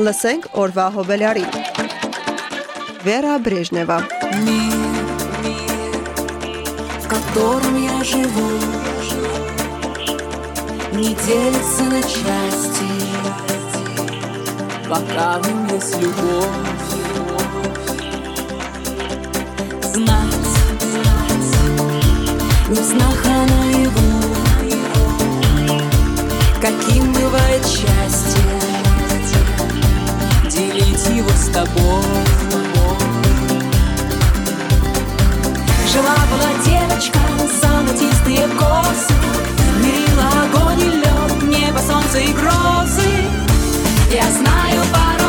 Լսենք օրվա հոբելյարի։ Վերա Բրեժնևա։ котором я живу, не делится на части, пока в нем есть любовь. Знать, знать, не в снах, а наяву каким бывает счастье? Делить его с тобой. Жила-была девочка, золотистые косы Мерила огонь и лед, небо, солнце и грозы. Я знаю, пора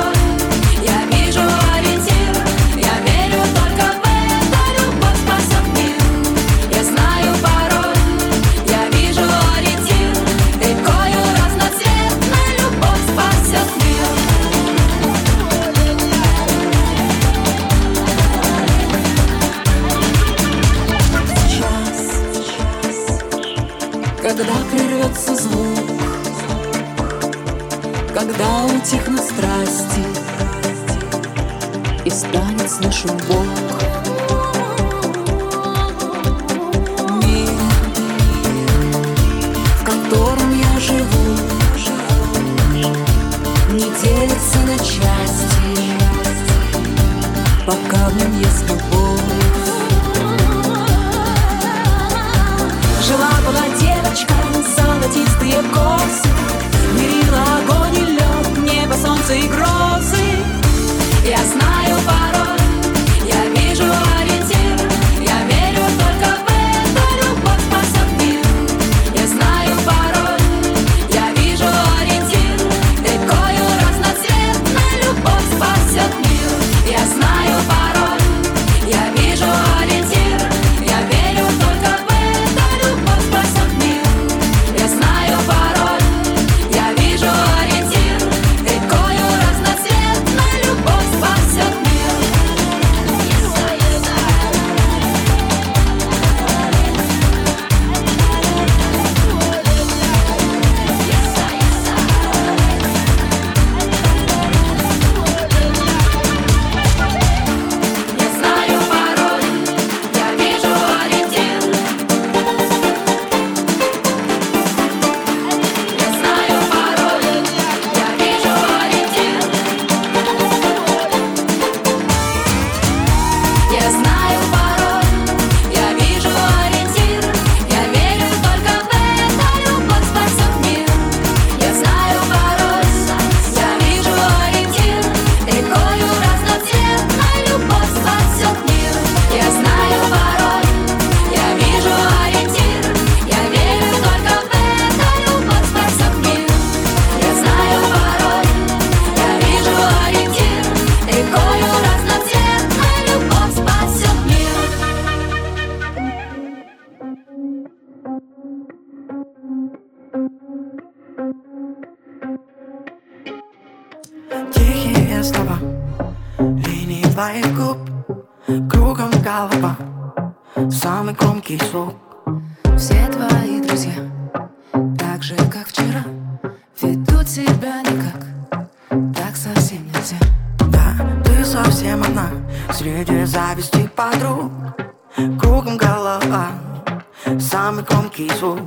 тихий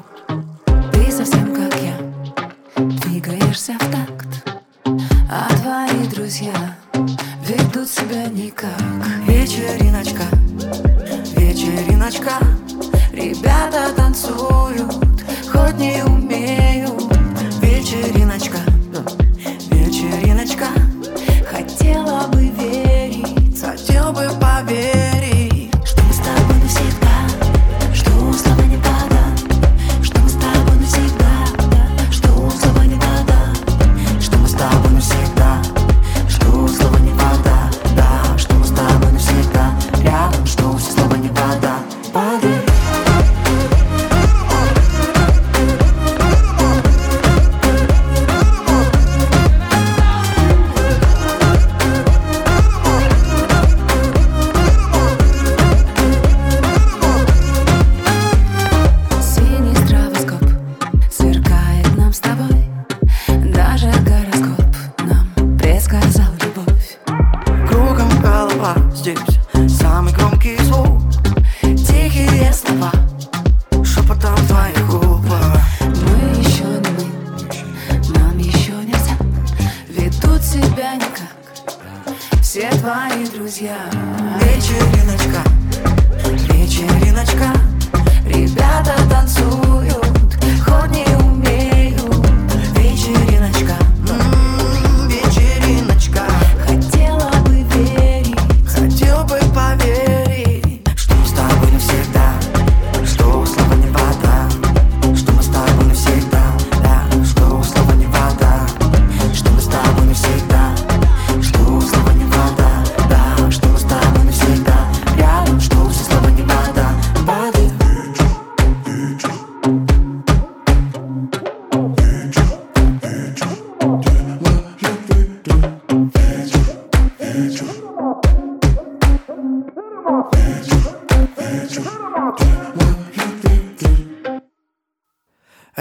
Ты совсем как я, двигаешься в такт. А твои друзья ведут себя никак. Вечериночка, вечериночка. Ребята танцуют, хоть не умеют. Вечериночка.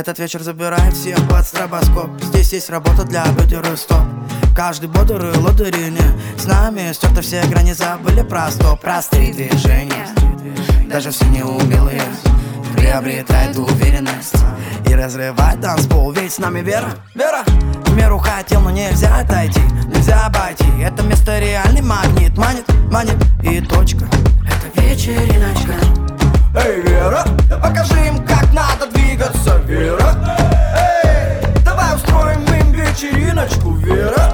Этот вечер забирает всех под стробоскоп. Здесь есть работа для бедеры стоп. Каждый бодрый лодырине С нами. Стерты все грани Забыли про стоп. Простые движения Даже все неумелые. Приобретает уверенность И разрывает танцпол Ведь с нами вера, вера. В меру хотел, но нельзя отойти Нельзя обойти. Это место реальный магнит Манит, манит. И точка. Это вечериночка Эй, Вера, покажи им, как надо двигаться, Вера. Эй, давай устроим им вечериночку, Вера.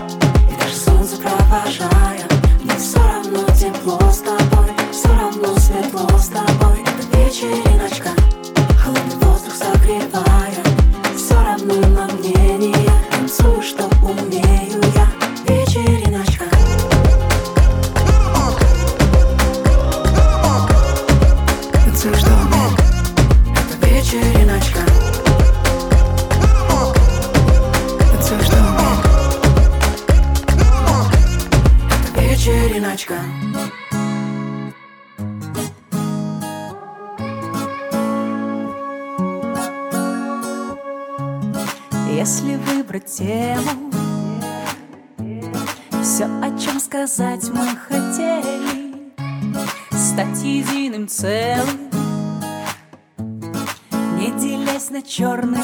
И даже солнце провожая, мне все равно тепло с тобой Все равно светло с тобой, это вечериночка Холодный воздух согревает. сказать мы хотели Стать единым целым Не делясь на черный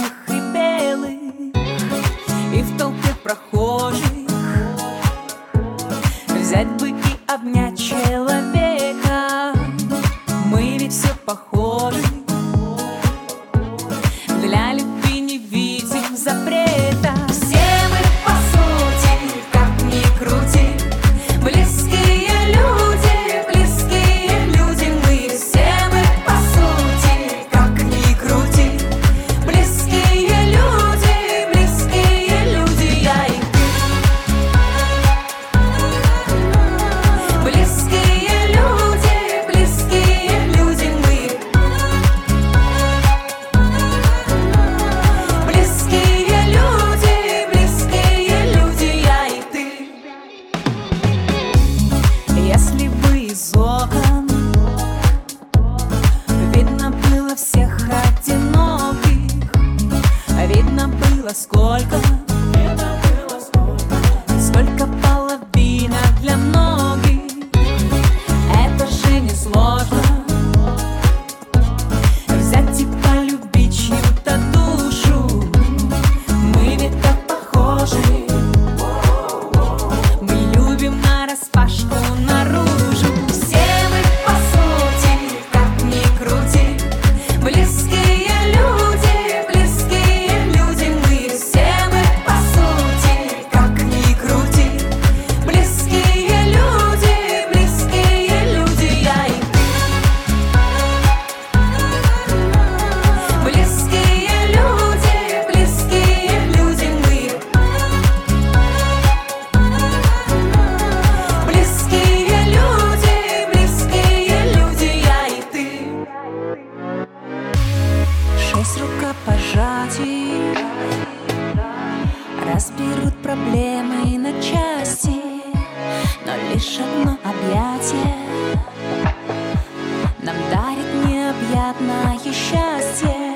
невероятное счастье.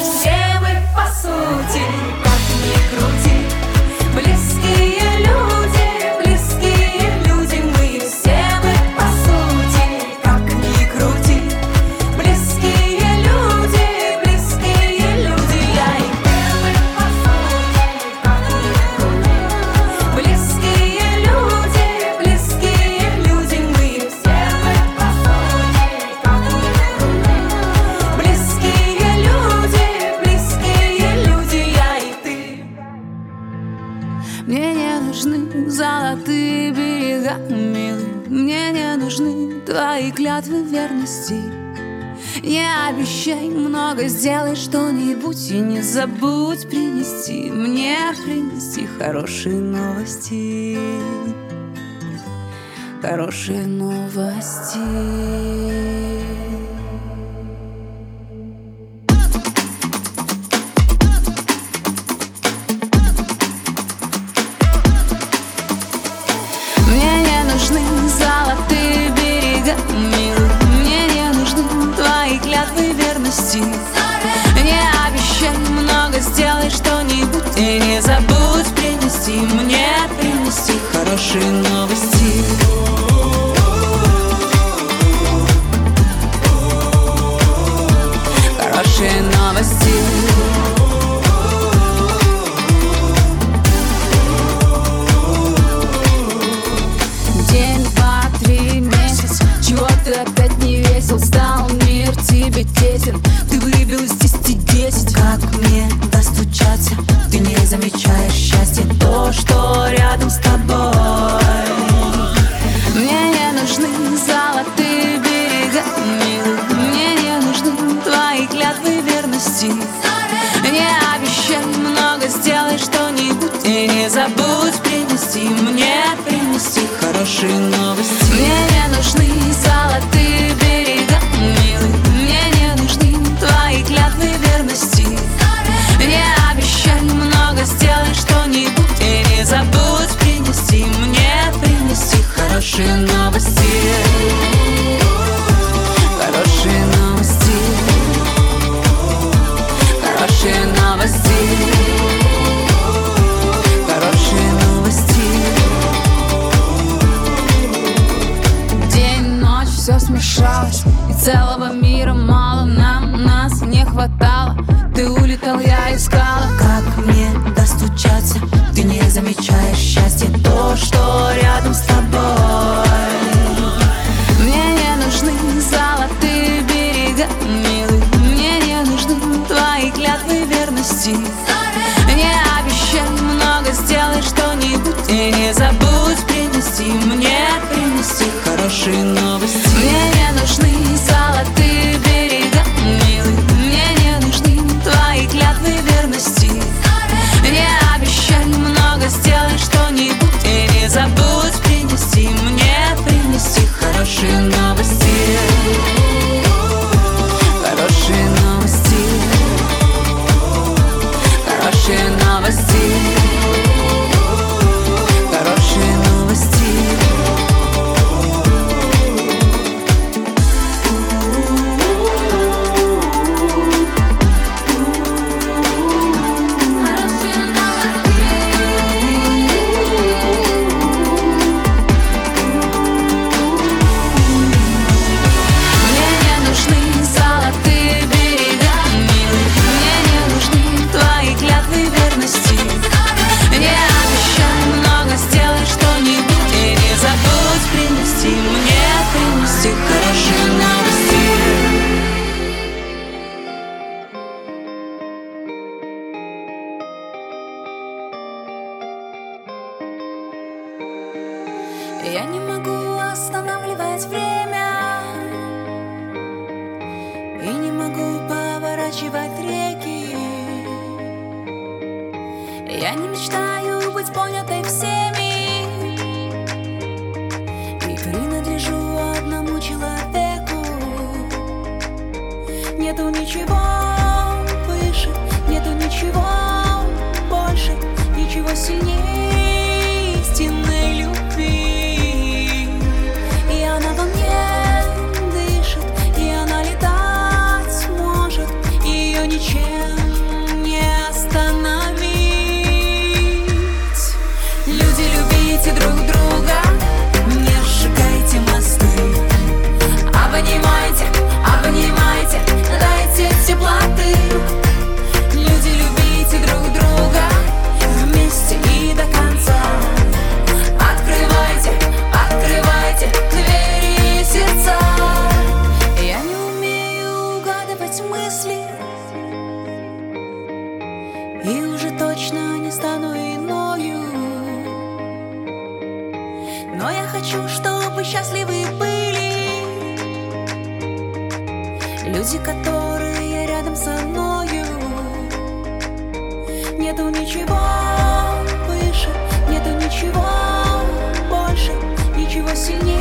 Все мы по сути хорошие новости. Хорошие новости хорошие Ничего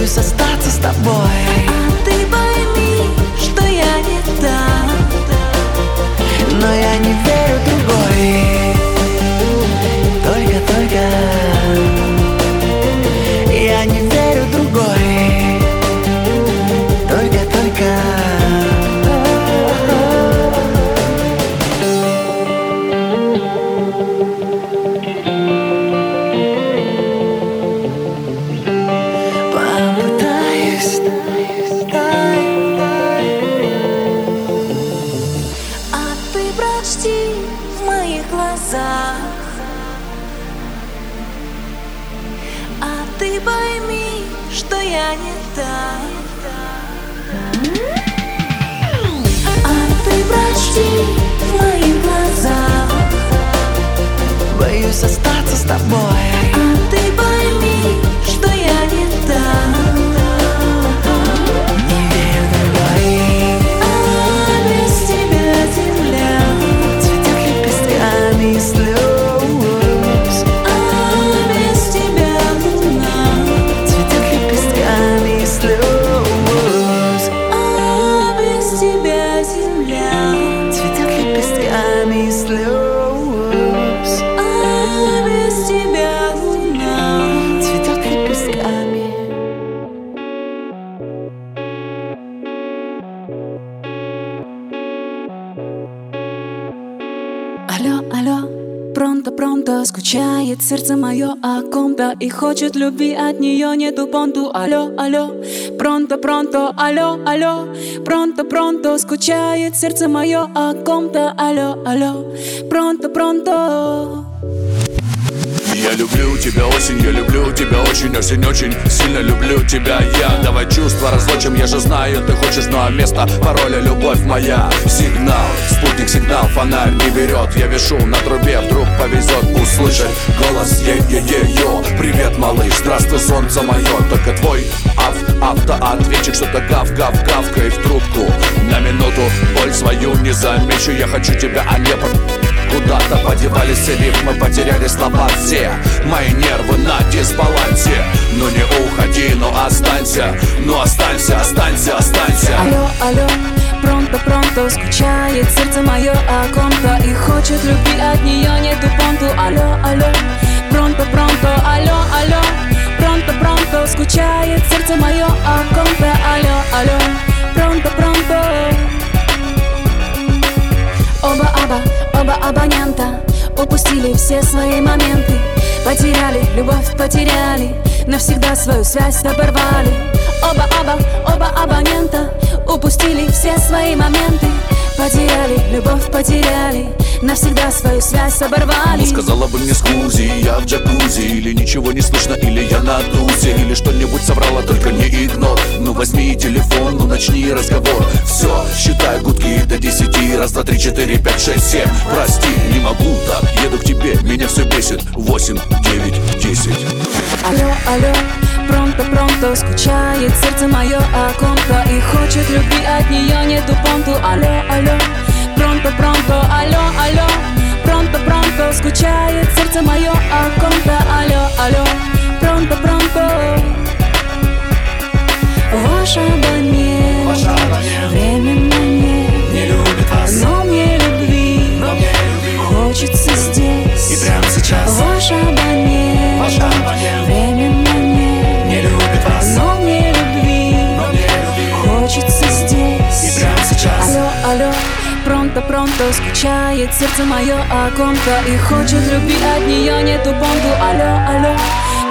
остаться с тобой сердце мое о ком-то И хочет любви от нее нету понту Алло, алло, пронто-пронто Алло, алло, пронто-пронто Скучает сердце мое о ком-то Алло, алло, пронто-пронто Я люблю тебя осень, я люблю тебя очень, осень, очень сильно люблю тебя. Я Давай чувства разлучим, я же знаю, ты хочешь, ну а место пароля любовь моя. Сигнал, спутник сигнал, фонарь не берет. Я вешу на трубе, вдруг повезет услышать голос. Е-е-е-ё Привет, малыш, здравствуй, солнце мое Только твой ав, автоответчик Что-то гав-гав-гавкает в трубку. На минуту боль свою не замечу Я хочу тебя, а не Куда-то подевались рифмы, потеряли слова. Все Мои нервы на дисбалансе. Ну не уходи, но останься Ну останься, останься, останься. Алло, алло, пронто-пронто Скучает сердце мое о ком-то И хочет любви от нее нету понту. Алло, алло, пронто-пронто Алло, алло, пронто-пронто Скучает сердце мое о ком-то Алло, алло, пронто-пронто Оба-аба, оба абонента Упустили все свои моменты. Потеряли, любовь потеряли Навсегда свою связь оборвали. Оба-аба, оба абонента Упустили все свои моменты Потеряли, любовь потеряли Навсегда свою связь оборвали. Ну сказала бы мне скузи, я в джакузи Или ничего не слышно, или я на тузе Или что-нибудь соврала, только не игнор Ну возьми телефон, ну начни разговор. Все, считай гудки до десяти. Раз, два, три, четыре, пять, шесть, семь. Прости, не могу так, еду к тебе Меня все бесит. Восемь, девять, десять. Алло, алло, пронто-пронто Скучает сердце мое о ком-то И хочет любви от нее нету понту. Алло, алло, пронто-пронто Алло, алло, пронто-пронто Скучает сердце мое о ком-то. Алло, алло, пронто-пронто Ваш абонент. Временно нет Не любит вас, Но мне любви но мне любви. Хочется здесь. И прямо сейчас. Ваш абонент. Ваш абонент пронто-пронто Скучает сердце мое о ком-то И хочет любви от нее нету понту Алло, алло,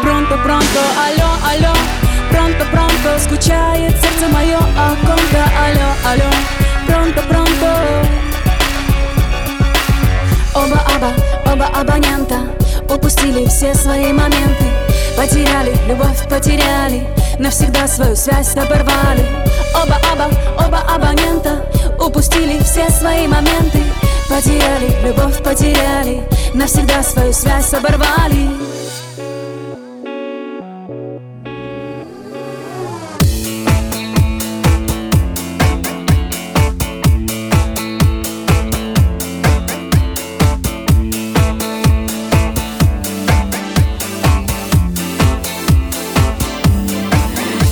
пронто-пронто Алло, алло, пронто-пронто Скучает сердце мое о ком-то Алло, алло, пронто-пронто Оба-аба, оба абонента Упустили все свои моменты. Потеряли, любовь потеряли Навсегда свою связь оборвали. Оба-аба, оба абонента Упустили все свои моменты. Потеряли, любовь потеряли. Навсегда свою связь оборвали.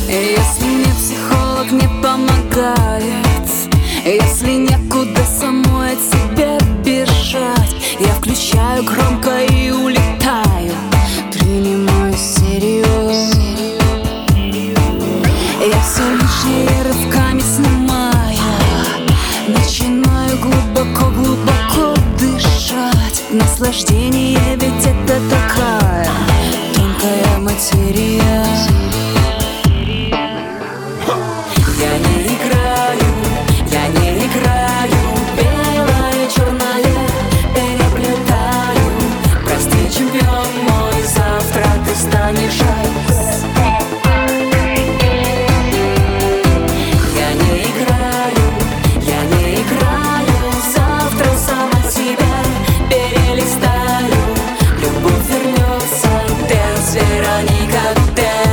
Если мне психолог не помогает если некуда самой от себя бежать Я включаю громко и улетаю. Принимаю серьез Я все лишнее рывками снимаю. Начинаю глубоко-глубоко дышать. Наслаждение, ведь это такая Тонкая материя. 何勝って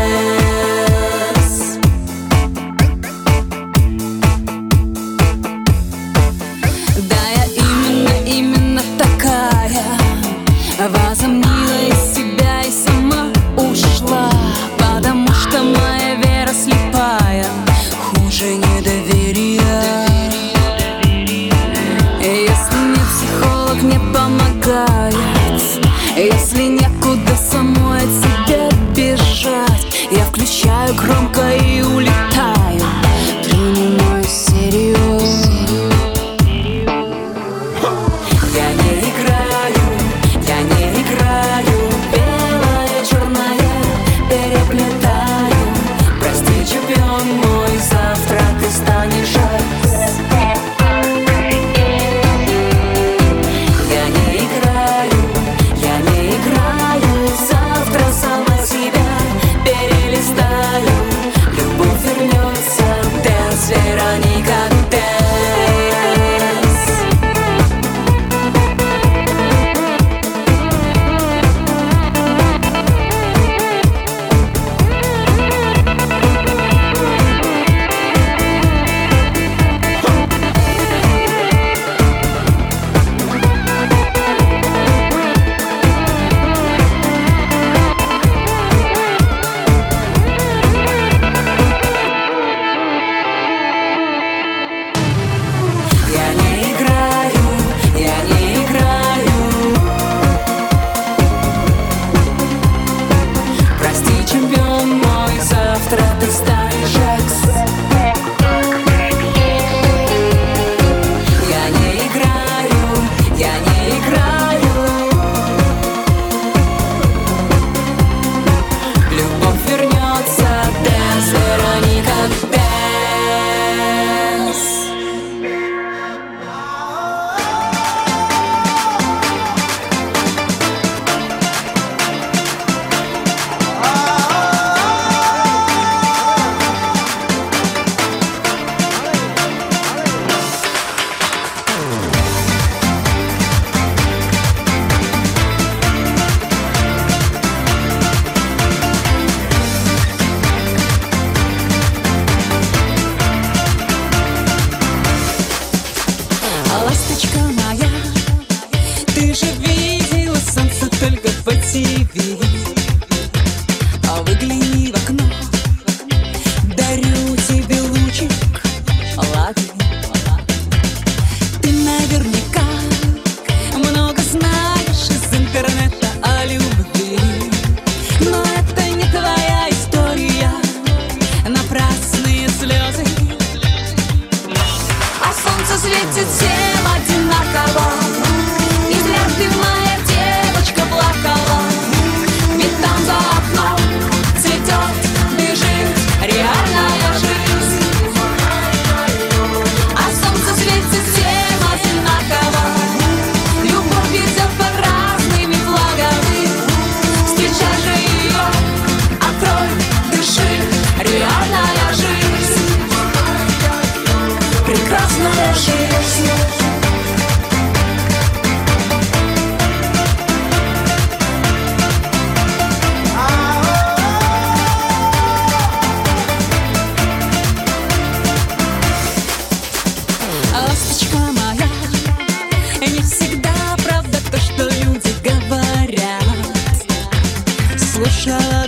Krishna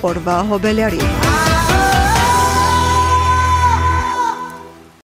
por bajo Beliarín.